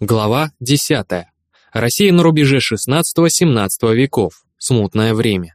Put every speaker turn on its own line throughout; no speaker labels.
Глава 10. Россия на рубеже 16-17 веков. Смутное время.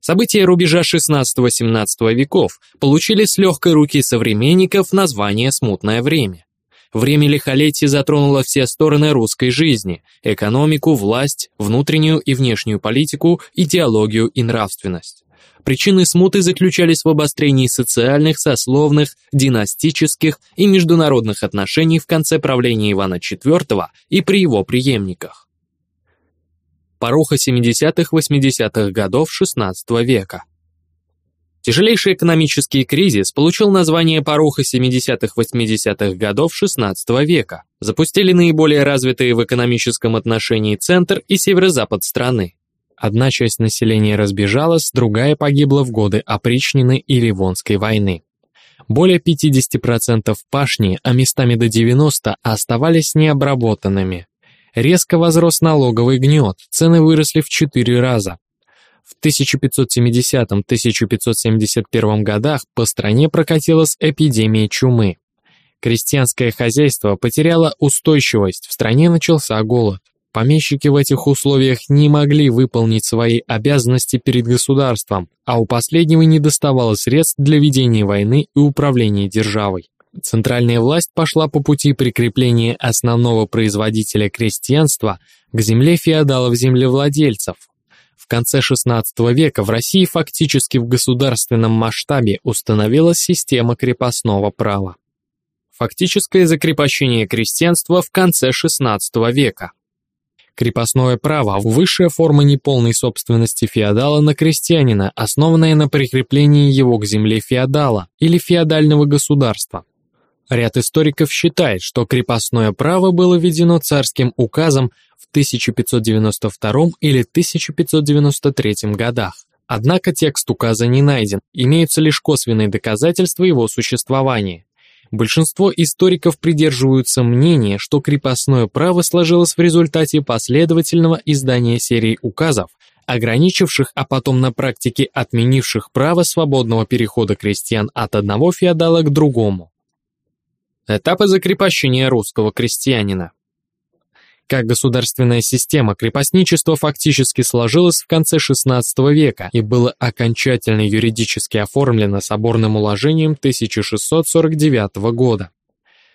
События рубежа 16-17 веков получили с легкой руки современников название «смутное время». Время лихолетия затронуло все стороны русской жизни – экономику, власть, внутреннюю и внешнюю политику, идеологию и нравственность. Причины смуты заключались в обострении социальных, сословных, династических и международных отношений в конце правления Ивана IV и при его преемниках. Поруха 70-80-х годов XVI века Тяжелейший экономический кризис получил название поруха 70-80-х годов XVI века, запустили наиболее развитые в экономическом отношении центр и северо-запад страны. Одна часть населения разбежалась, другая погибла в годы опричнины и Ливонской войны. Более 50% пашни, а местами до 90% оставались необработанными. Резко возрос налоговый гнет, цены выросли в 4 раза. В 1570-1571 годах по стране прокатилась эпидемия чумы. Крестьянское хозяйство потеряло устойчивость, в стране начался голод. Помещики в этих условиях не могли выполнить свои обязанности перед государством, а у последнего не доставало средств для ведения войны и управления державой. Центральная власть пошла по пути прикрепления основного производителя крестьянства к земле феодалов-землевладельцев. В конце XVI века в России фактически в государственном масштабе установилась система крепостного права. Фактическое закрепощение крестьянства в конце XVI века. Крепостное право – высшая форма неполной собственности феодала на крестьянина, основанная на прикреплении его к земле феодала или феодального государства. Ряд историков считает, что крепостное право было введено царским указом в 1592 или 1593 годах. Однако текст указа не найден, имеются лишь косвенные доказательства его существования. Большинство историков придерживаются мнения, что крепостное право сложилось в результате последовательного издания серии указов, ограничивших, а потом на практике отменивших право свободного перехода крестьян от одного феодала к другому. Этапы закрепощения русского крестьянина как государственная система крепостничество фактически сложилось в конце XVI века и было окончательно юридически оформлено соборным уложением 1649 года.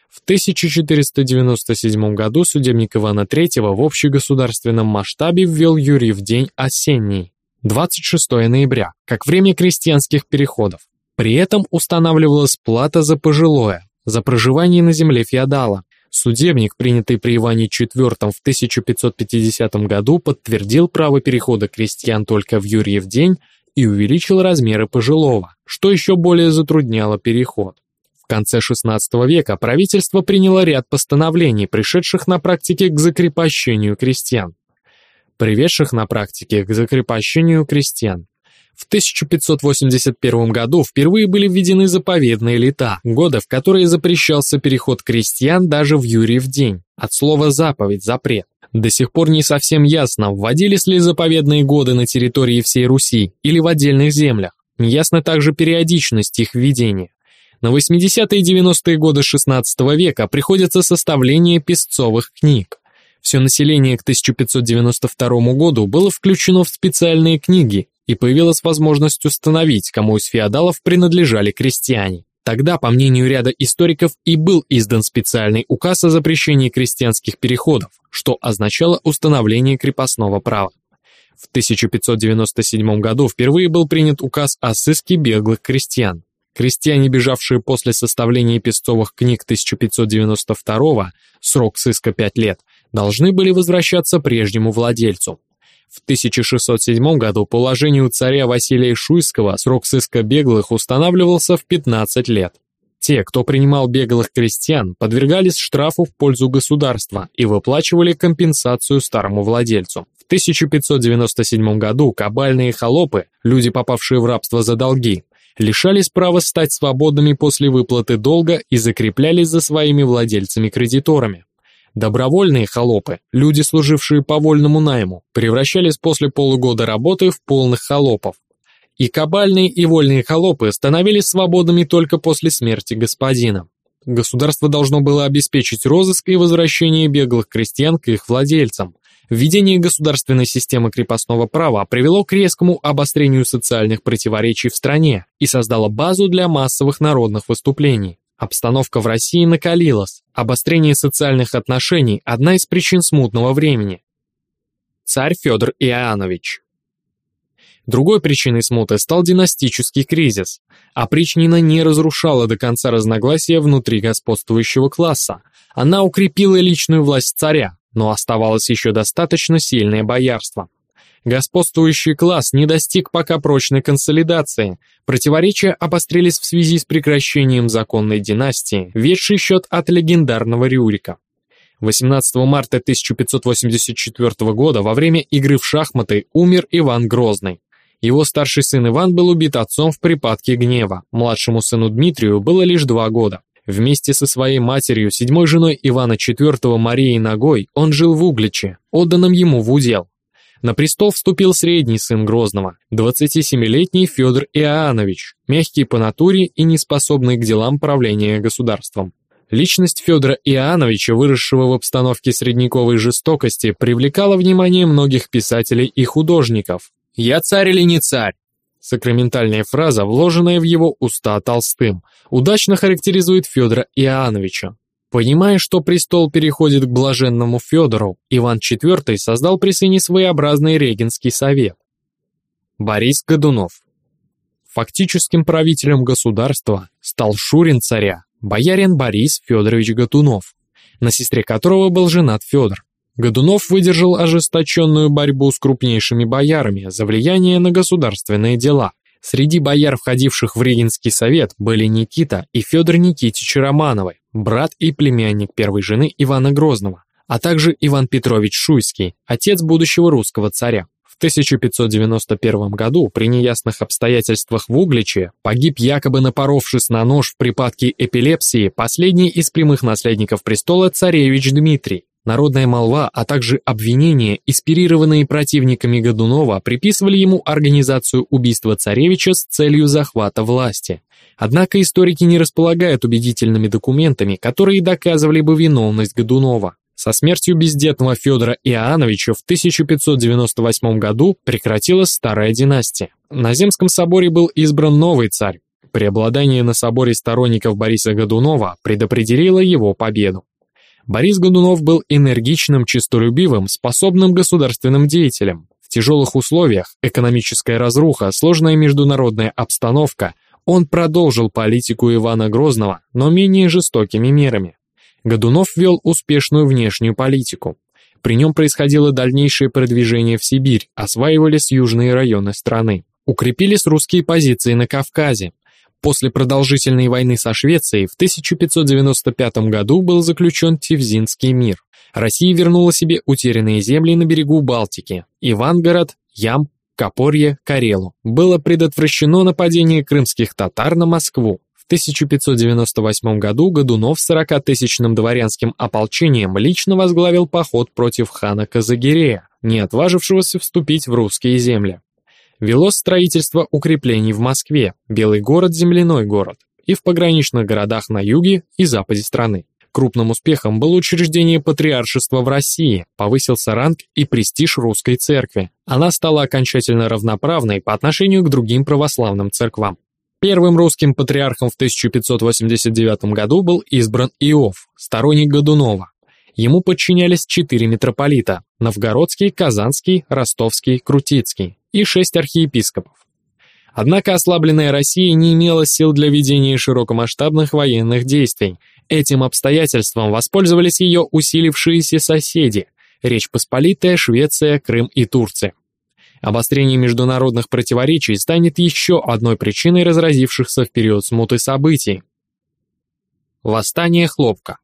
В 1497 году судебник Ивана III в общегосударственном масштабе ввел Юрий в день осенний, 26 ноября, как время крестьянских переходов. При этом устанавливалась плата за пожилое, за проживание на земле феодала, Судебник, принятый при Иване IV в 1550 году, подтвердил право перехода крестьян только в Юрьев день и увеличил размеры пожилого, что еще более затрудняло переход. В конце XVI века правительство приняло ряд постановлений, пришедших на практике к закрепощению крестьян. Приведших на практике к закрепощению крестьян. В 1581 году впервые были введены заповедные лета, годы, в которые запрещался переход крестьян даже в Юрьев день, от слова «заповедь» – «запрет». До сих пор не совсем ясно, вводились ли заповедные годы на территории всей Руси или в отдельных землях. Неясна также периодичность их введения. На 80-е и 90-е годы XVI века приходится составление песцовых книг. Все население к 1592 году было включено в специальные книги, и появилась возможность установить, кому из феодалов принадлежали крестьяне. Тогда, по мнению ряда историков, и был издан специальный указ о запрещении крестьянских переходов, что означало установление крепостного права. В 1597 году впервые был принят указ о сыске беглых крестьян. Крестьяне, бежавшие после составления песцовых книг 1592 срок сыска 5 лет, должны были возвращаться прежнему владельцу. В 1607 году по уложению царя Василия Шуйского срок сыска беглых устанавливался в 15 лет. Те, кто принимал беглых крестьян, подвергались штрафу в пользу государства и выплачивали компенсацию старому владельцу. В 1597 году кабальные холопы, люди, попавшие в рабство за долги, лишались права стать свободными после выплаты долга и закреплялись за своими владельцами-кредиторами. Добровольные холопы, люди, служившие по вольному найму, превращались после полугода работы в полных холопов. И кабальные и вольные холопы становились свободными только после смерти господина. Государство должно было обеспечить розыск и возвращение беглых крестьян к их владельцам. Введение государственной системы крепостного права привело к резкому обострению социальных противоречий в стране и создало базу для массовых народных выступлений. Обстановка в России накалилась. Обострение социальных отношений – одна из причин смутного времени. Царь Федор Иоаннович Другой причиной смуты стал династический кризис. Опричнина не разрушала до конца разногласия внутри господствующего класса. Она укрепила личную власть царя, но оставалось еще достаточно сильное боярство. Господствующий класс не достиг пока прочной консолидации. Противоречия обострились в связи с прекращением законной династии, ведшей счет от легендарного Рюрика. 18 марта 1584 года во время игры в шахматы умер Иван Грозный. Его старший сын Иван был убит отцом в припадке гнева. Младшему сыну Дмитрию было лишь два года. Вместе со своей матерью, седьмой женой Ивана IV Марией Ногой, он жил в Угличе, отданном ему в удел. На престол вступил средний сын Грозного, 27-летний Федор Иоаннович, мягкий по натуре и неспособный к делам правления государством. Личность Федора Иоанновича, выросшего в обстановке средневековой жестокости, привлекала внимание многих писателей и художников. «Я царь или не царь?» Сакраментальная фраза, вложенная в его уста Толстым, удачно характеризует Федора Иоанновича. Понимая, что престол переходит к блаженному Федору, Иван IV создал при сыне своеобразный регенский совет. Борис Годунов Фактическим правителем государства стал Шурин царя, боярин Борис Федорович Годунов, на сестре которого был женат Федор. Годунов выдержал ожесточенную борьбу с крупнейшими боярами за влияние на государственные дела. Среди бояр, входивших в Регенский совет, были Никита и Федор Никитич Романовы, брат и племянник первой жены Ивана Грозного, а также Иван Петрович Шуйский, отец будущего русского царя. В 1591 году при неясных обстоятельствах в Угличе погиб якобы напоровшись на нож в припадке эпилепсии последний из прямых наследников престола царевич Дмитрий. Народная молва, а также обвинения, инспирированные противниками Годунова, приписывали ему организацию убийства царевича с целью захвата власти. Однако историки не располагают убедительными документами, которые доказывали бы виновность Годунова. Со смертью бездетного Федора Иоанновича в 1598 году прекратилась старая династия. На Земском соборе был избран новый царь. Преобладание на соборе сторонников Бориса Годунова предопределило его победу. Борис Годунов был энергичным, честолюбивым, способным государственным деятелем. В тяжелых условиях, экономическая разруха, сложная международная обстановка, он продолжил политику Ивана Грозного, но менее жестокими мерами. Годунов вел успешную внешнюю политику. При нем происходило дальнейшее продвижение в Сибирь, осваивались южные районы страны. Укрепились русские позиции на Кавказе, После продолжительной войны со Швецией в 1595 году был заключен Тевзинский мир. Россия вернула себе утерянные земли на берегу Балтики – Ивангород, Ям, Копорье, Карелу. Было предотвращено нападение крымских татар на Москву. В 1598 году Годунов с 40-тысячным дворянским ополчением лично возглавил поход против хана Казагирея, не отважившегося вступить в русские земли велось строительство укреплений в Москве, Белый город – земляной город, и в пограничных городах на юге и западе страны. Крупным успехом было учреждение патриаршества в России, повысился ранг и престиж русской церкви. Она стала окончательно равноправной по отношению к другим православным церквам. Первым русским патриархом в 1589 году был избран Иов, сторонник Годунова. Ему подчинялись четыре митрополита – Новгородский, Казанский, Ростовский, Крутицкий и шесть архиепископов. Однако ослабленная Россия не имела сил для ведения широкомасштабных военных действий. Этим обстоятельством воспользовались ее усилившиеся соседи – Речь Посполитая, Швеция, Крым и Турция. Обострение международных противоречий станет еще одной причиной разразившихся в период смуты событий. Восстание Хлопка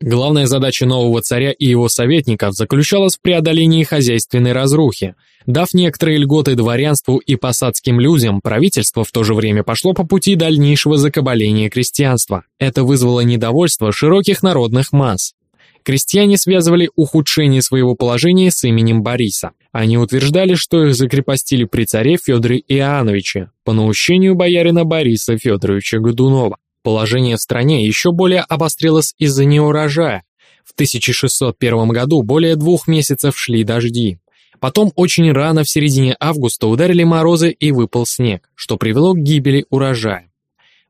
Главная задача нового царя и его советников заключалась в преодолении хозяйственной разрухи. Дав некоторые льготы дворянству и посадским людям, правительство в то же время пошло по пути дальнейшего закабаления крестьянства. Это вызвало недовольство широких народных масс. Крестьяне связывали ухудшение своего положения с именем Бориса. Они утверждали, что их закрепостили при царе Федоре Иоанновиче по наущению боярина Бориса Федоровича Годунова. Положение в стране еще более обострилось из-за неурожая. В 1601 году более двух месяцев шли дожди. Потом очень рано, в середине августа, ударили морозы и выпал снег, что привело к гибели урожая.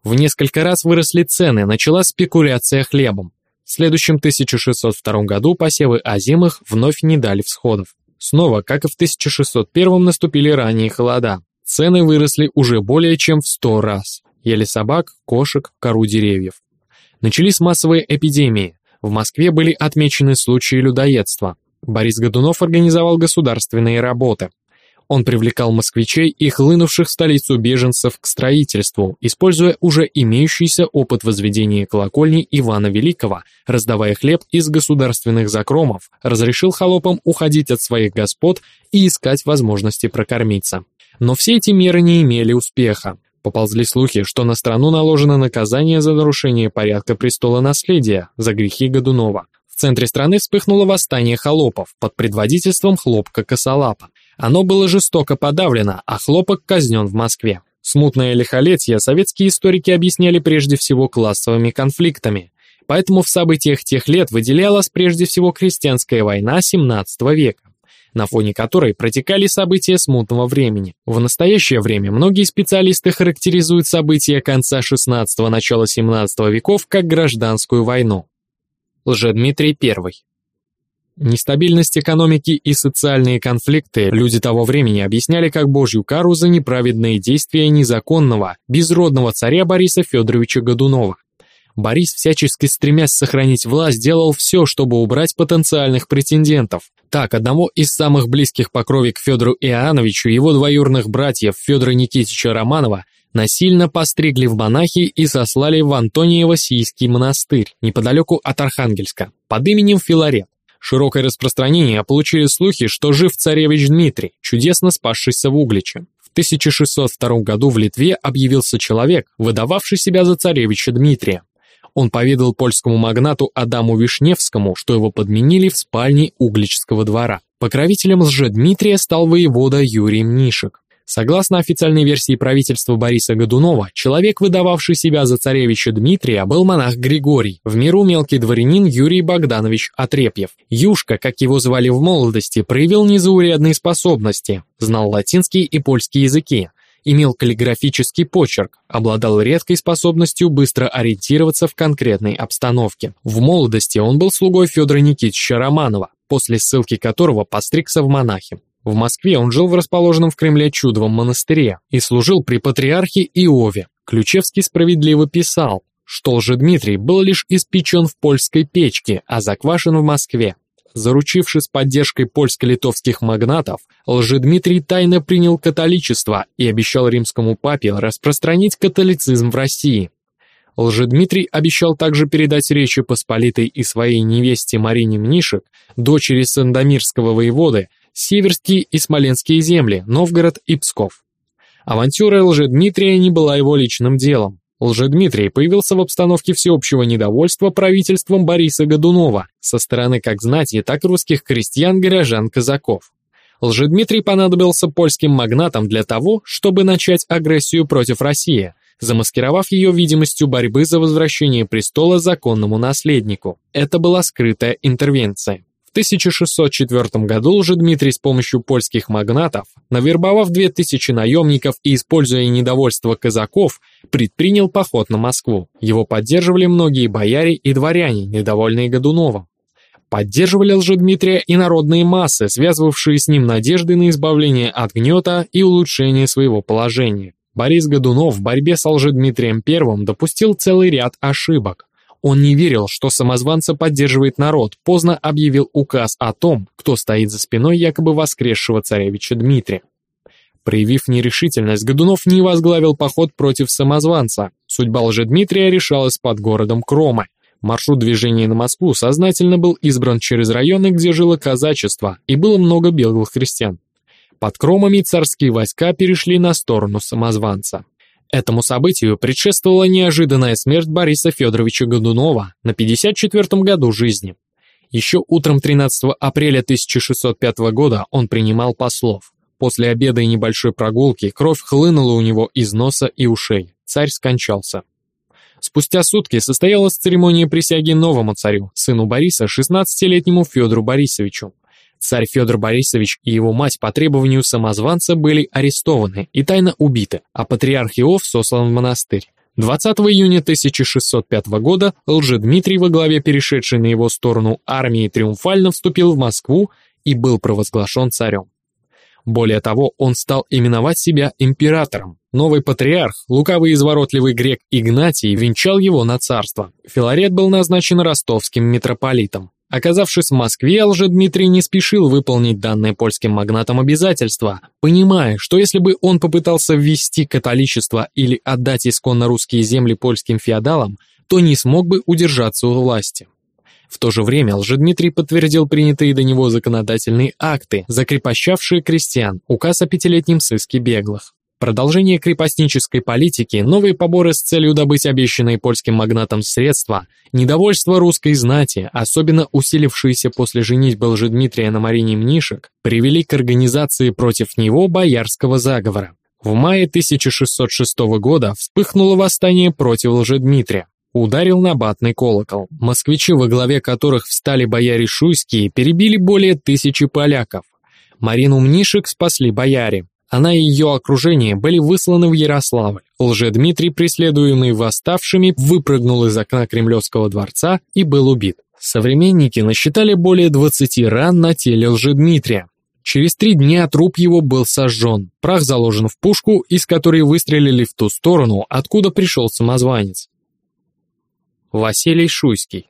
В несколько раз выросли цены, началась спекуляция хлебом. В следующем 1602 году посевы озимых вновь не дали всходов. Снова, как и в 1601 наступили ранние холода. Цены выросли уже более чем в 100 раз. Ели собак, кошек, кору деревьев. Начались массовые эпидемии. В Москве были отмечены случаи людоедства. Борис Годунов организовал государственные работы. Он привлекал москвичей и хлынувших в столицу беженцев к строительству, используя уже имеющийся опыт возведения колокольни Ивана Великого, раздавая хлеб из государственных закромов, разрешил холопам уходить от своих господ и искать возможности прокормиться. Но все эти меры не имели успеха. Поползли слухи, что на страну наложено наказание за нарушение порядка престола наследия, за грехи Годунова. В центре страны вспыхнуло восстание холопов под предводительством Хлопка Косолапа. Оно было жестоко подавлено, а хлопок казнен в Москве. Смутное лихолетие советские историки объясняли прежде всего классовыми конфликтами. Поэтому в событиях тех лет выделялась прежде всего крестьянская война XVII века, на фоне которой протекали события смутного времени. В настоящее время многие специалисты характеризуют события конца XVI – начала XVII веков как гражданскую войну. Лжедмитрий I Нестабильность экономики и социальные конфликты люди того времени объясняли как божью кару за неправедные действия незаконного, безродного царя Бориса Федоровича Годунова. Борис, всячески стремясь сохранить власть, делал все, чтобы убрать потенциальных претендентов. Так, одного из самых близких по крови к Федору Иоанновичу, его двоюрных братьев Федора Никитича Романова, насильно постригли в монахи и сослали в Антониево-Сийский монастырь, неподалеку от Архангельска, под именем Филарет. Широкое распространение получили слухи, что жив царевич Дмитрий, чудесно спасшийся в Угличе. В 1602 году в Литве объявился человек, выдававший себя за царевича Дмитрия. Он поведал польскому магнату Адаму Вишневскому, что его подменили в спальне Угличского двора. Покровителем лже-Дмитрия стал воевода Юрий Мнишек. Согласно официальной версии правительства Бориса Годунова, человек, выдававший себя за царевича Дмитрия, был монах Григорий, в миру мелкий дворянин Юрий Богданович Отрепьев. Юшка, как его звали в молодости, проявил незаурядные способности, знал латинский и польский языки, имел каллиграфический почерк, обладал редкой способностью быстро ориентироваться в конкретной обстановке. В молодости он был слугой Федора Никитича Романова, после ссылки которого постригся в монахи. В Москве он жил в расположенном в Кремле чудовом монастыре и служил при патриархе Иове. Ключевский справедливо писал, что Лжедмитрий был лишь испечен в польской печке, а заквашен в Москве. Заручившись поддержкой польско-литовских магнатов, Лжедмитрий тайно принял католичество и обещал римскому папе распространить католицизм в России. Лжедмитрий обещал также передать Речи Посполитой и своей невесте Марине Мнишек, дочери Сандомирского воеводы, Северские и Смоленские земли, Новгород и Псков. Авантюра Лжедмитрия не была его личным делом. Лжедмитрий появился в обстановке всеобщего недовольства правительством Бориса Годунова со стороны как знати, так русских крестьян, горожан, казаков. Лжедмитрий понадобился польским магнатам для того, чтобы начать агрессию против России, замаскировав ее видимостью борьбы за возвращение престола законному наследнику. Это была скрытая интервенция. В 1604 году Лжедмитрий с помощью польских магнатов, навербовав 2000 наемников и используя недовольство казаков, предпринял поход на Москву. Его поддерживали многие бояре и дворяне, недовольные Годуновым. Поддерживали Лжедмитрия и народные массы, связывавшие с ним надежды на избавление от гнета и улучшение своего положения. Борис Годунов в борьбе с Лжедмитрием I допустил целый ряд ошибок. Он не верил, что самозванца поддерживает народ, поздно объявил указ о том, кто стоит за спиной якобы воскресшего царевича Дмитрия. Проявив нерешительность, Годунов не возглавил поход против самозванца. Судьба лжедмитрия решалась под городом Кромы. Маршрут движения на Москву сознательно был избран через районы, где жило казачество, и было много белых христиан. Под Кромами царские войска перешли на сторону самозванца. Этому событию предшествовала неожиданная смерть Бориса Федоровича Годунова на 54-м году жизни. Еще утром 13 апреля 1605 года он принимал послов. После обеда и небольшой прогулки кровь хлынула у него из носа и ушей. Царь скончался. Спустя сутки состоялась церемония присяги новому царю, сыну Бориса, 16-летнему Федору Борисовичу. Царь Федор Борисович и его мать по требованию самозванца были арестованы и тайно убиты, а патриарх Иов сослан в монастырь. 20 июня 1605 года Лжедмитрий во главе перешедшей на его сторону армии триумфально вступил в Москву и был провозглашен царем. Более того, он стал именовать себя императором. Новый патриарх, лукавый и изворотливый грек Игнатий, венчал его на царство. Филарет был назначен ростовским митрополитом. Оказавшись в Москве, Лжедмитрий не спешил выполнить данное польским магнатам обязательства, понимая, что если бы он попытался ввести католичество или отдать исконно русские земли польским феодалам, то не смог бы удержаться у власти. В то же время Лжедмитрий подтвердил принятые до него законодательные акты, закрепощавшие крестьян, указ о пятилетнем сыске беглых. Продолжение крепостнической политики, новые поборы с целью добыть обещанные польским магнатам средства, недовольство русской знати, особенно усилившиеся после женитьбы Лжедмитрия на Марине Мнишек, привели к организации против него боярского заговора. В мае 1606 года вспыхнуло восстание против Лжедмитрия. Ударил набатный колокол. Москвичи, во главе которых встали бояре шуйские, перебили более тысячи поляков. Марину Мнишек спасли бояре. Она и ее окружение были высланы в Ярославль. Лже-Дмитрий, преследуемый восставшими, выпрыгнул из окна Кремлевского дворца и был убит. Современники насчитали более 20 ран на теле Лжедмитрия. Через три дня труп его был сожжен, прах заложен в пушку, из которой выстрелили в ту сторону, откуда пришел самозванец. Василий Шуйский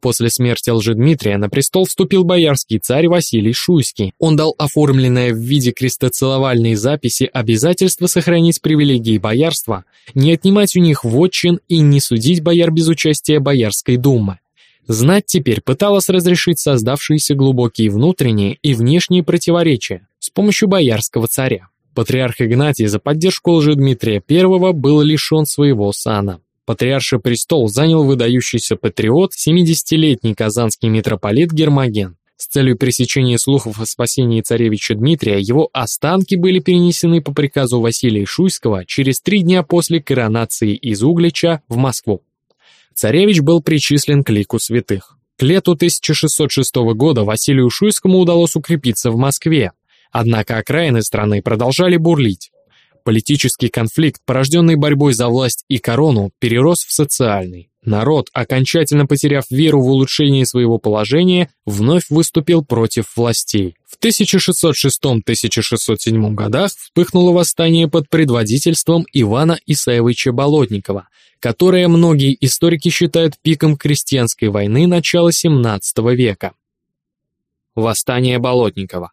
После смерти Лжедмитрия на престол вступил боярский царь Василий Шуйский. Он дал оформленное в виде крестоцеловальной записи обязательство сохранить привилегии боярства, не отнимать у них вотчин и не судить бояр без участия Боярской думы. Знать теперь пыталась разрешить создавшиеся глубокие внутренние и внешние противоречия с помощью боярского царя. Патриарх Игнатий за поддержку Лжедмитрия I был лишен своего сана. Патриарший престол занял выдающийся патриот, 70-летний казанский митрополит Гермоген. С целью пресечения слухов о спасении царевича Дмитрия его останки были перенесены по приказу Василия Шуйского через три дня после коронации из Углича в Москву. Царевич был причислен к лику святых. К лету 1606 года Василию Шуйскому удалось укрепиться в Москве, однако окраины страны продолжали бурлить. Политический конфликт, порожденный борьбой за власть и корону, перерос в социальный. Народ, окончательно потеряв веру в улучшение своего положения, вновь выступил против властей. В 1606-1607 годах вспыхнуло восстание под предводительством Ивана Исаевича Болотникова, которое многие историки считают пиком крестьянской войны начала XVII века. Восстание Болотникова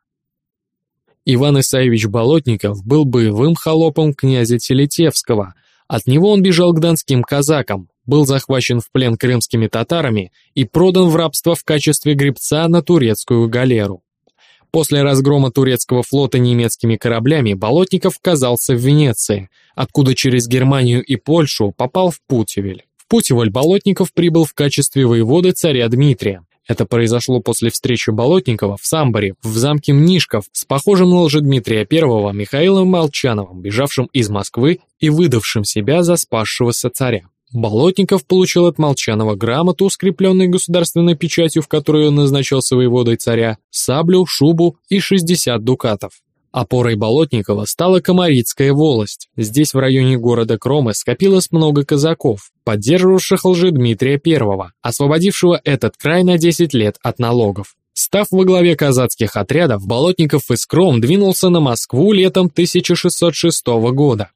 Иван Исаевич Болотников был боевым холопом князя Телетевского. От него он бежал к донским казакам, был захвачен в плен крымскими татарами и продан в рабство в качестве гребца на турецкую галеру. После разгрома турецкого флота немецкими кораблями Болотников оказался в Венеции, откуда через Германию и Польшу попал в Путивель. В Путиваль Болотников прибыл в качестве воеводы царя Дмитрия. Это произошло после встречи Болотникова в Самборе, в замке Мнишков, с похожим на Лжедмитрия I Михаилом Молчановым, бежавшим из Москвы и выдавшим себя за спасшегося царя. Болотников получил от Молчанова грамоту, скрепленную государственной печатью, в которой он назначал воеводой царя, саблю, шубу и 60 дукатов. Опорой Болотникова стала Комарицкая волость. Здесь, в районе города Кромы, скопилось много казаков, поддерживавших лжи Дмитрия I, освободившего этот край на 10 лет от налогов. Став во главе казацких отрядов, Болотников из Кром двинулся на Москву летом 1606 года.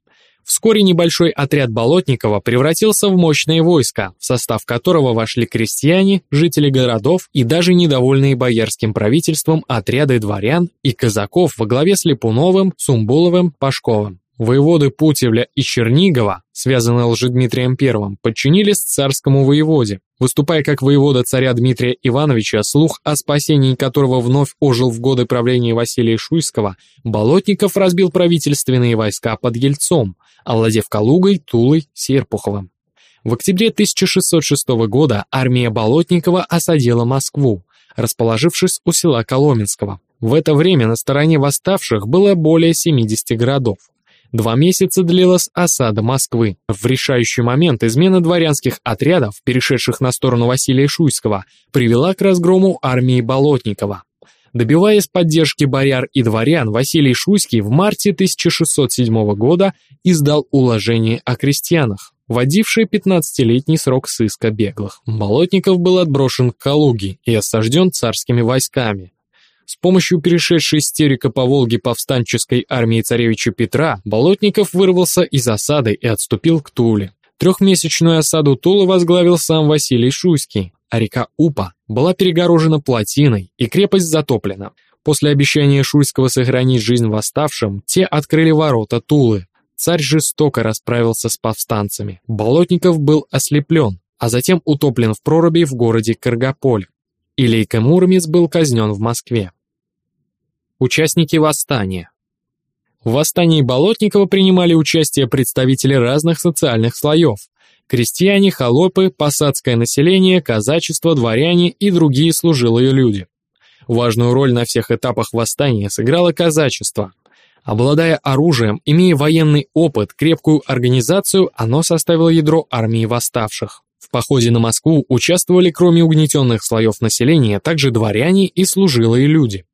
Вскоре небольшой отряд Болотникова превратился в мощное войско, в состав которого вошли крестьяне, жители городов и даже недовольные боярским правительством отряды дворян и казаков во главе с Липуновым, Сумбуловым, Пашковым. Воеводы Путевля и Чернигова, связанные Лжедмитрием I, подчинились царскому воеводе. Выступая как воевода царя Дмитрия Ивановича, слух о спасении которого вновь ожил в годы правления Василия Шуйского, Болотников разбил правительственные войска под Ельцом, овладев Калугой, Тулой, Серпуховым. В октябре 1606 года армия Болотникова осадила Москву, расположившись у села Коломенского. В это время на стороне восставших было более 70 городов. Два месяца длилась осада Москвы. В решающий момент измена дворянских отрядов, перешедших на сторону Василия Шуйского, привела к разгрому армии Болотникова. Добиваясь поддержки бояр и дворян, Василий Шуйский в марте 1607 года издал уложение о крестьянах, вводившее 15-летний срок сыска беглых. Болотников был отброшен к Калуге и осажден царскими войсками. С помощью перешедшей с Терека по Волге повстанческой армии царевича Петра Болотников вырвался из осады и отступил к Туле. Трехмесячную осаду Тулы возглавил сам Василий Шуйский, а река Упа была перегорожена плотиной и крепость затоплена. После обещания Шуйского сохранить жизнь восставшим, те открыли ворота Тулы. Царь жестоко расправился с повстанцами. Болотников был ослеплен, а затем утоплен в проруби в городе Каргополь. Илейка Муромец был казнен в Москве. Участники восстания. В восстании Болотникова принимали участие представители разных социальных слоев. Крестьяне, холопы, посадское население, казачество, дворяне и другие служилые люди. Важную роль на всех этапах восстания сыграло казачество. Обладая оружием, имея военный опыт, крепкую организацию, оно составило ядро армии восставших. В походе на Москву участвовали кроме угнетенных слоев населения также дворяне и служилые люди.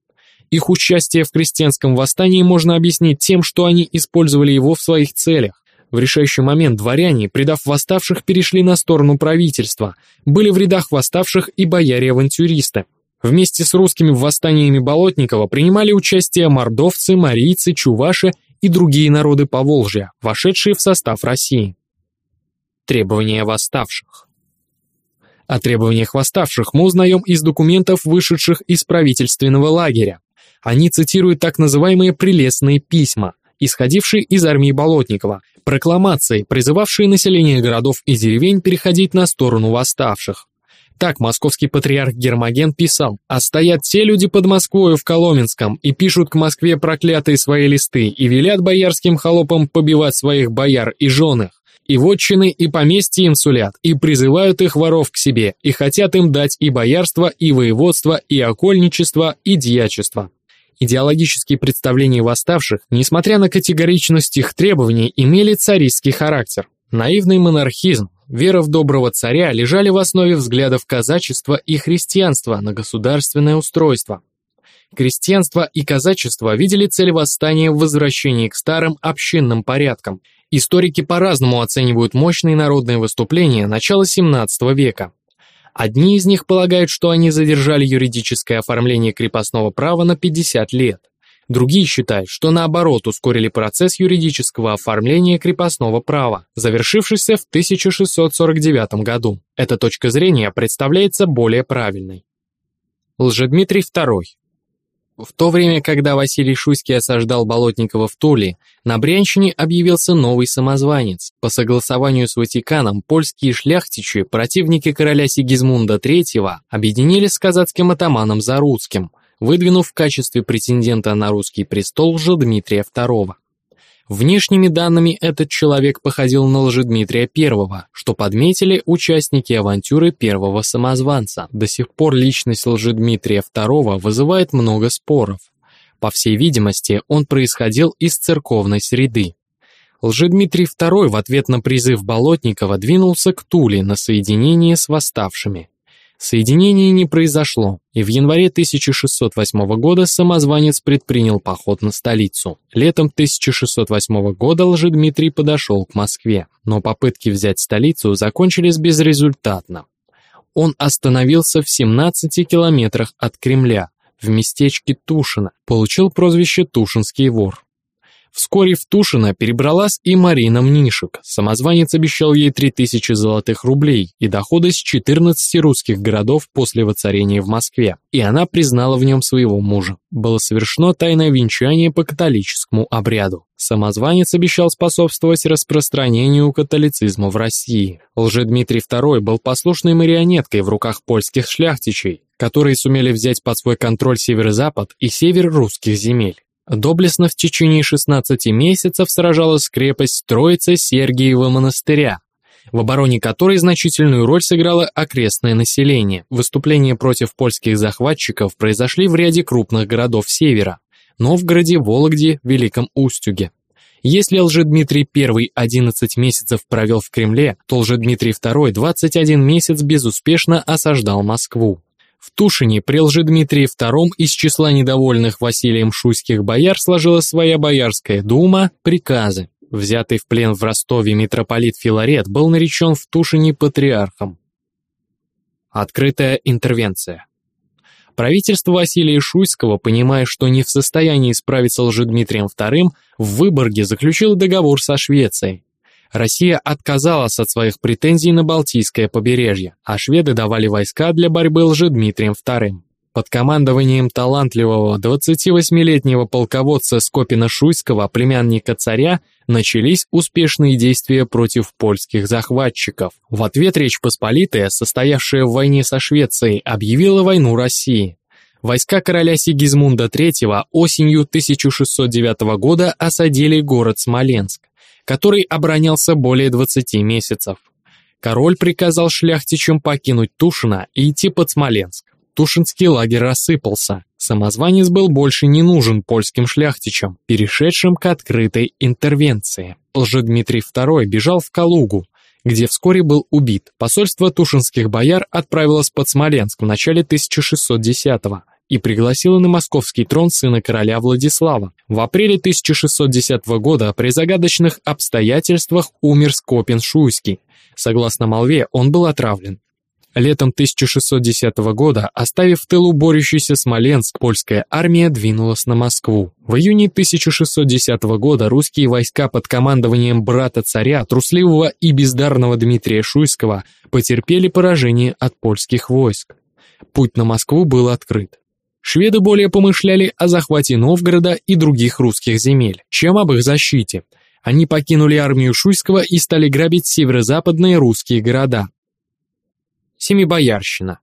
Их участие в крестьянском восстании можно объяснить тем, что они использовали его в своих целях. В решающий момент дворяне, предав восставших, перешли на сторону правительства. Были в рядах восставших и бояре-авантюристы. Вместе с русскими восстаниями Болотникова принимали участие мордовцы, марийцы, чуваши и другие народы Поволжья, вошедшие в состав России. Требования восставших. О требованиях восставших мы узнаем из документов, вышедших из правительственного лагеря. Они цитируют так называемые «прелестные письма», исходившие из армии Болотникова, прокламации, призывавшие население городов и деревень переходить на сторону восставших. Так московский патриарх Гермоген писал, «А стоят те люди под Москвою в Коломенском и пишут к Москве проклятые свои листы и велят боярским холопам побивать своих бояр и женых, и вотчины, и поместья им сулят, и призывают их воров к себе, и хотят им дать и боярство, и воеводство, и окольничество, и дьячество. Идеологические представления восставших, несмотря на категоричность их требований, имели царистский характер. Наивный монархизм, вера в доброго царя лежали в основе взглядов казачества и христианства на государственное устройство. Крестьянство и казачество видели цель восстания в возвращении к старым общинным порядкам. Историки по-разному оценивают мощные народные выступления начала XVII века. Одни из них полагают, что они задержали юридическое оформление крепостного права на 50 лет. Другие считают, что наоборот ускорили процесс юридического оформления крепостного права, завершившийся в 1649 году. Эта точка зрения представляется более правильной. Лжедмитрий II в то время, когда Василий Шуйский осаждал Болотникова в Туле, на Брянщине объявился новый самозванец. По согласованию с Ватиканом, польские шляхтичи, противники короля Сигизмунда III, объединились с казацким атаманом Заруцким, выдвинув в качестве претендента на русский престол же Дмитрия II. Внешними данными этот человек походил на Лжедмитрия I, что подметили участники авантюры первого самозванца. До сих пор личность Лжедмитрия II вызывает много споров. По всей видимости, он происходил из церковной среды. Лжедмитрий II в ответ на призыв Болотникова двинулся к Туле на соединение с восставшими. Соединение не произошло, и в январе 1608 года самозванец предпринял поход на столицу. Летом 1608 года Лжедмитрий подошел к Москве, но попытки взять столицу закончились безрезультатно. Он остановился в 17 километрах от Кремля, в местечке Тушино, получил прозвище «Тушинский вор». Вскоре в Тушино перебралась и Марина Мнишек. Самозванец обещал ей 3000 золотых рублей и доходы с 14 русских городов после воцарения в Москве, и она признала в нем своего мужа. Было совершено тайное венчание по католическому обряду. Самозванец обещал способствовать распространению католицизма в России. Лжедмитрий II был послушной марионеткой в руках польских шляхтичей, которые сумели взять под свой контроль северо-запад и север русских земель. Доблестно в течение 16 месяцев сражалась крепость Троица Сергиева монастыря, в обороне которой значительную роль сыграло окрестное население. Выступления против польских захватчиков произошли в ряде крупных городов севера – Новгороде, Вологде, Великом Устюге. Если Лжедмитрий I 11 месяцев провел в Кремле, то Лжедмитрий II 21 месяц безуспешно осаждал Москву. В Тушине при Лжедмитрии II из числа недовольных Василием Шуйских бояр сложилась своя боярская дума, приказы. Взятый в плен в Ростове митрополит Филарет был наречен в Тушине патриархом. Открытая интервенция. Правительство Василия Шуйского, понимая, что не в состоянии справиться с Лжедмитрием II, в Выборге заключило договор со Швецией. Россия отказалась от своих претензий на Балтийское побережье, а шведы давали войска для борьбы Лжедмитрием II. Под командованием талантливого 28-летнего полководца Скопина-Шуйского, племянника царя, начались успешные действия против польских захватчиков. В ответ Речь Посполитая, состоявшая в войне со Швецией, объявила войну России. Войска короля Сигизмунда III осенью 1609 года осадили город Смоленск, который оборонялся более 20 месяцев. Король приказал шляхтичам покинуть Тушино и идти под Смоленск. Тушинский лагерь рассыпался. Самозванец был больше не нужен польским шляхтичам, перешедшим к открытой интервенции. Лжедмитрий II бежал в Калугу, где вскоре был убит. Посольство тушинских бояр отправилось под Смоленск в начале 1610-го и пригласило на московский трон сына короля Владислава. В апреле 1610 года при загадочных обстоятельствах умер Скопин-Шуйский. Согласно молве, он был отравлен. Летом 1610 года, оставив в тылу борющийся Смоленск, польская армия двинулась на Москву. В июне 1610 года русские войска под командованием брата царя, трусливого и бездарного Дмитрия Шуйского, потерпели поражение от польских войск. Путь на Москву был открыт. Шведы более помышляли о захвате Новгорода и других русских земель, чем об их защите. Они покинули армию Шуйского и стали грабить северо-западные русские города. Семибоярщина.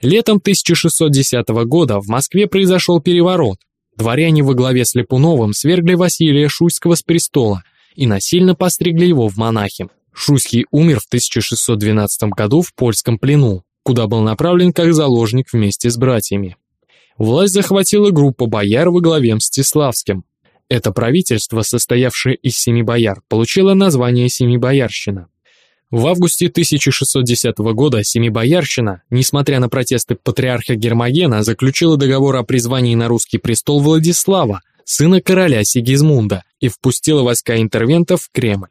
Летом 1610 года в Москве произошел переворот. Дворяне во главе с Липуновым свергли Василия Шуйского с престола и насильно постригли его в монахи. Шуйский умер в 1612 году в польском плену, куда был направлен как заложник вместе с братьями. Власть захватила группа бояр во главе Мстиславским. Это правительство, состоявшее из семи бояр, получило название Семибоярщина. В августе 1610 года Семибоярщина, несмотря на протесты патриарха Гермогена, заключила договор о призвании на русский престол Владислава, сына короля Сигизмунда, и впустила войска интервентов в Кремль.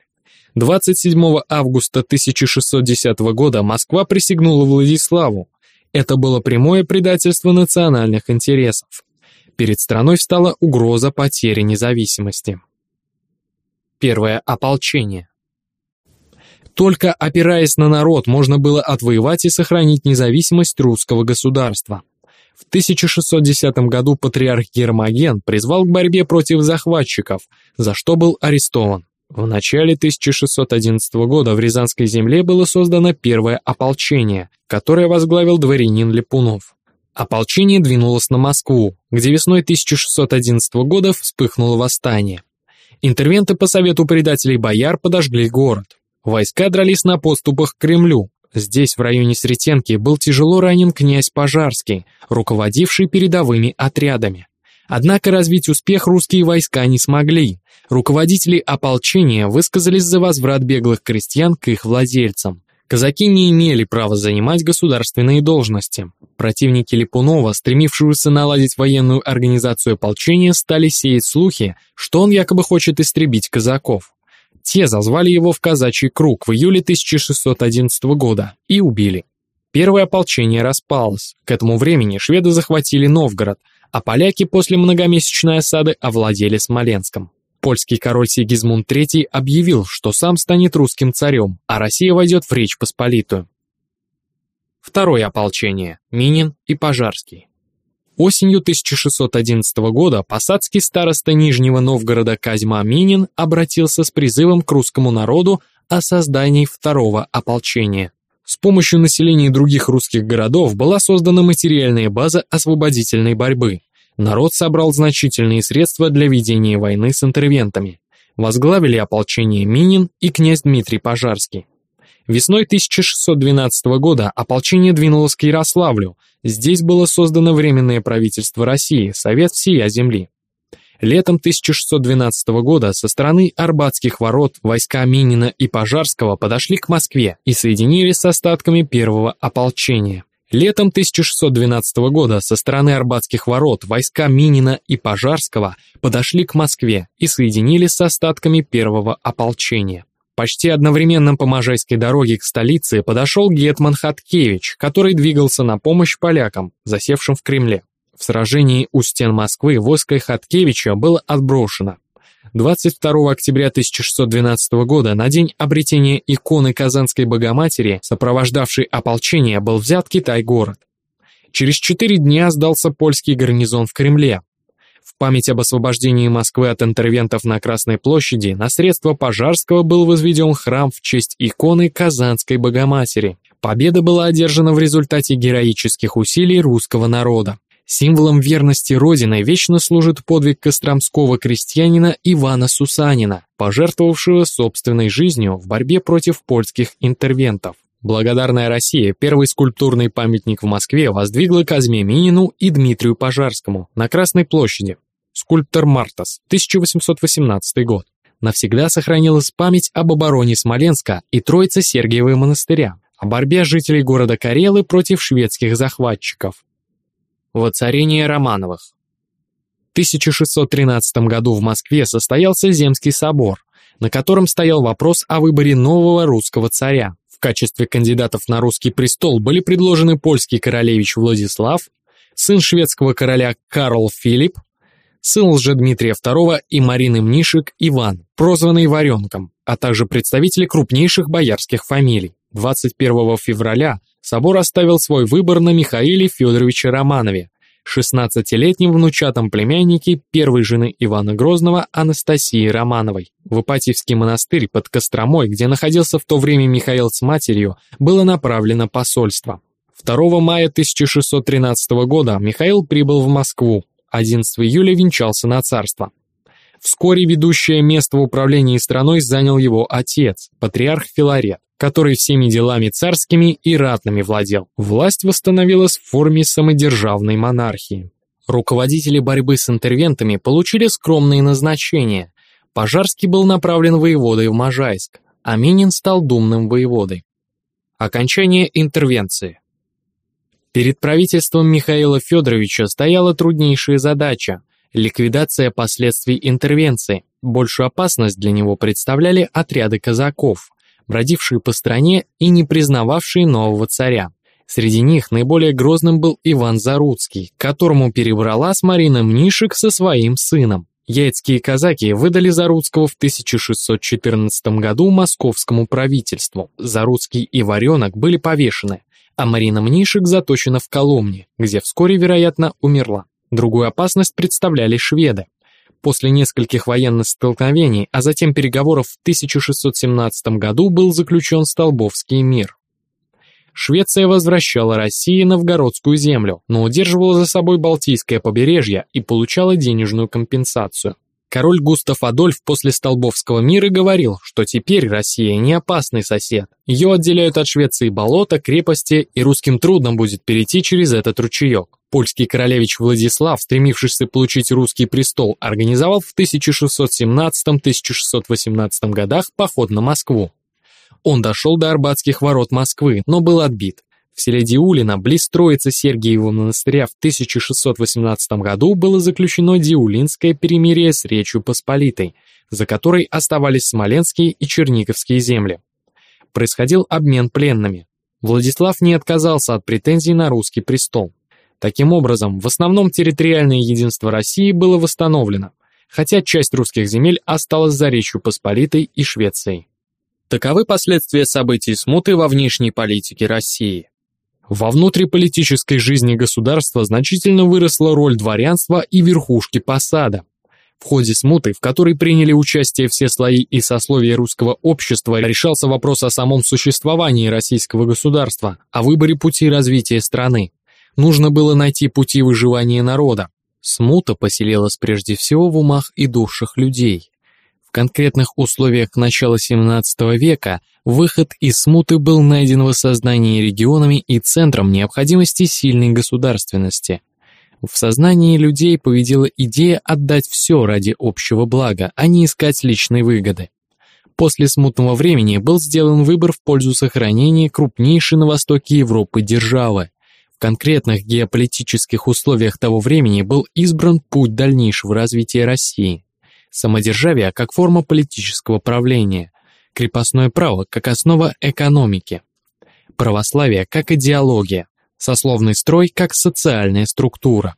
27 августа 1610 года Москва присягнула Владиславу. Это было прямое предательство национальных интересов. Перед страной встала угроза потери независимости. Первое ополчение. Только опираясь на народ, можно было отвоевать и сохранить независимость русского государства. В 1610 году патриарх Гермоген призвал к борьбе против захватчиков, за что был арестован. В начале 1611 года в Рязанской земле было создано первое ополчение, которое возглавил дворянин Липунов. Ополчение двинулось на Москву, где весной 1611 года вспыхнуло восстание. Интервенты по совету предателей бояр подожгли город. Войска дрались на подступах к Кремлю. Здесь, в районе Сретенки, был тяжело ранен князь Пожарский, руководивший передовыми отрядами. Однако развить успех русские войска не смогли. Руководители ополчения высказались за возврат беглых крестьян к их владельцам. Казаки не имели права занимать государственные должности. Противники Липунова, стремившегося наладить военную организацию ополчения, стали сеять слухи, что он якобы хочет истребить казаков. Те зазвали его в казачий круг в июле 1611 года и убили. Первое ополчение распалось. К этому времени шведы захватили Новгород, а поляки после многомесячной осады овладели Смоленском. Польский король Сигизмунд III объявил, что сам станет русским царем, а Россия войдет в Речь Посполитую. Второе ополчение – Минин и Пожарский. Осенью 1611 года посадский староста Нижнего Новгорода Казьма Минин обратился с призывом к русскому народу о создании второго ополчения. С помощью населения других русских городов была создана материальная база освободительной борьбы. Народ собрал значительные средства для ведения войны с интервентами. Возглавили ополчение Минин и князь Дмитрий Пожарский. Весной 1612 года ополчение двинулось к Ярославлю. Здесь было создано Временное правительство России, Совет всея земли. Летом 1612 года со стороны Арбатских ворот войска Минина и Пожарского подошли к Москве и соединились с остатками первого ополчения. Летом 1612 года со стороны Арбатских ворот войска Минина и Пожарского подошли к Москве и соединились с остатками первого ополчения. Почти одновременно по Можайской дороге к столице подошел Гетман Хаткевич, который двигался на помощь полякам, засевшим в Кремле. В сражении у стен Москвы войско Хаткевича было отброшено. 22 октября 1612 года, на день обретения иконы Казанской Богоматери, сопровождавший ополчение, был взят Китай-город. Через четыре дня сдался польский гарнизон в Кремле. В память об освобождении Москвы от интервентов на Красной площади на средства Пожарского был возведен храм в честь иконы Казанской Богоматери. Победа была одержана в результате героических усилий русского народа. Символом верности Родины вечно служит подвиг костромского крестьянина Ивана Сусанина, пожертвовавшего собственной жизнью в борьбе против польских интервентов. Благодарная Россия первый скульптурный памятник в Москве воздвигла Казьме Минину и Дмитрию Пожарскому на Красной площади. Скульптор Мартас, 1818 год. Навсегда сохранилась память об обороне Смоленска и Троицы Сергиевой монастыря, о борьбе жителей города Карелы против шведских захватчиков. Воцарение Романовых. В 1613 году в Москве состоялся Земский собор, на котором стоял вопрос о выборе нового русского царя. В качестве кандидатов на русский престол были предложены польский королевич Владислав, сын шведского короля Карл Филипп, сын Лжедмитрия II и Марины Мнишек Иван, прозванный Варенком, а также представители крупнейших боярских фамилий. 21 февраля собор оставил свой выбор на Михаиле Федоровиче Романове, 16-летнем внучатом племяннике первой жены Ивана Грозного Анастасии Романовой. В Ипатьевский монастырь под Костромой, где находился в то время Михаил с матерью, было направлено посольство. 2 мая 1613 года Михаил прибыл в Москву, 11 июля венчался на царство. Вскоре ведущее место в управлении страной занял его отец, патриарх Филарет который всеми делами царскими и ратными владел. Власть восстановилась в форме самодержавной монархии. Руководители борьбы с интервентами получили скромные назначения. Пожарский был направлен воеводой в Можайск, а Минин стал думным воеводой. Окончание интервенции. Перед правительством Михаила Федоровича стояла труднейшая задача – ликвидация последствий интервенции. Большую опасность для него представляли отряды казаков – бродившие по стране и не признававшие нового царя. Среди них наиболее грозным был Иван Заруцкий, которому перебралась Марина Мнишек со своим сыном. Яицкие казаки выдали Заруцкого в 1614 году московскому правительству. Заруцкий и Варенок были повешены, а Марина Мнишек заточена в Коломне, где вскоре, вероятно, умерла. Другую опасность представляли шведы. После нескольких военных столкновений, а затем переговоров в 1617 году был заключен Столбовский мир. Швеция возвращала России новгородскую землю, но удерживала за собой Балтийское побережье и получала денежную компенсацию. Король Густав Адольф после Столбовского мира говорил, что теперь Россия не опасный сосед. Ее отделяют от Швеции болота, крепости, и русским трудно будет перейти через этот ручеек. Польский королевич Владислав, стремившийся получить русский престол, организовал в 1617-1618 годах поход на Москву. Он дошел до Арбатских ворот Москвы, но был отбит. В селе Диулино, близ Троицы Сергиева монастыря в 1618 году было заключено Диулинское перемирие с Речью Посполитой, за которой оставались Смоленские и Черниговские земли. Происходил обмен пленными. Владислав не отказался от претензий на русский престол. Таким образом, в основном территориальное единство России было восстановлено, хотя часть русских земель осталась за Речью Посполитой и Швецией. Таковы последствия событий смуты во внешней политике России. Во внутриполитической жизни государства значительно выросла роль дворянства и верхушки посада. В ходе смуты, в которой приняли участие все слои и сословия русского общества, решался вопрос о самом существовании российского государства, о выборе пути развития страны. Нужно было найти пути выживания народа. Смута поселилась прежде всего в умах и душах людей. В конкретных условиях начала XVII века выход из смуты был найден в осознании регионами и центром необходимости сильной государственности. В сознании людей победила идея отдать все ради общего блага, а не искать личной выгоды. После смутного времени был сделан выбор в пользу сохранения крупнейшей на востоке Европы державы. Конкретных геополитических условиях того времени был избран путь дальнейшего развития России. Самодержавие как форма политического правления, крепостное право как основа экономики, православие как идеология, сословный строй как социальная структура.